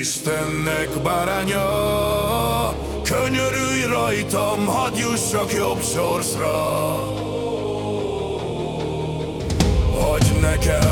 Istennek báránya Könyörülj rajtam, hadd jussak jobb sorsra. Adj nekem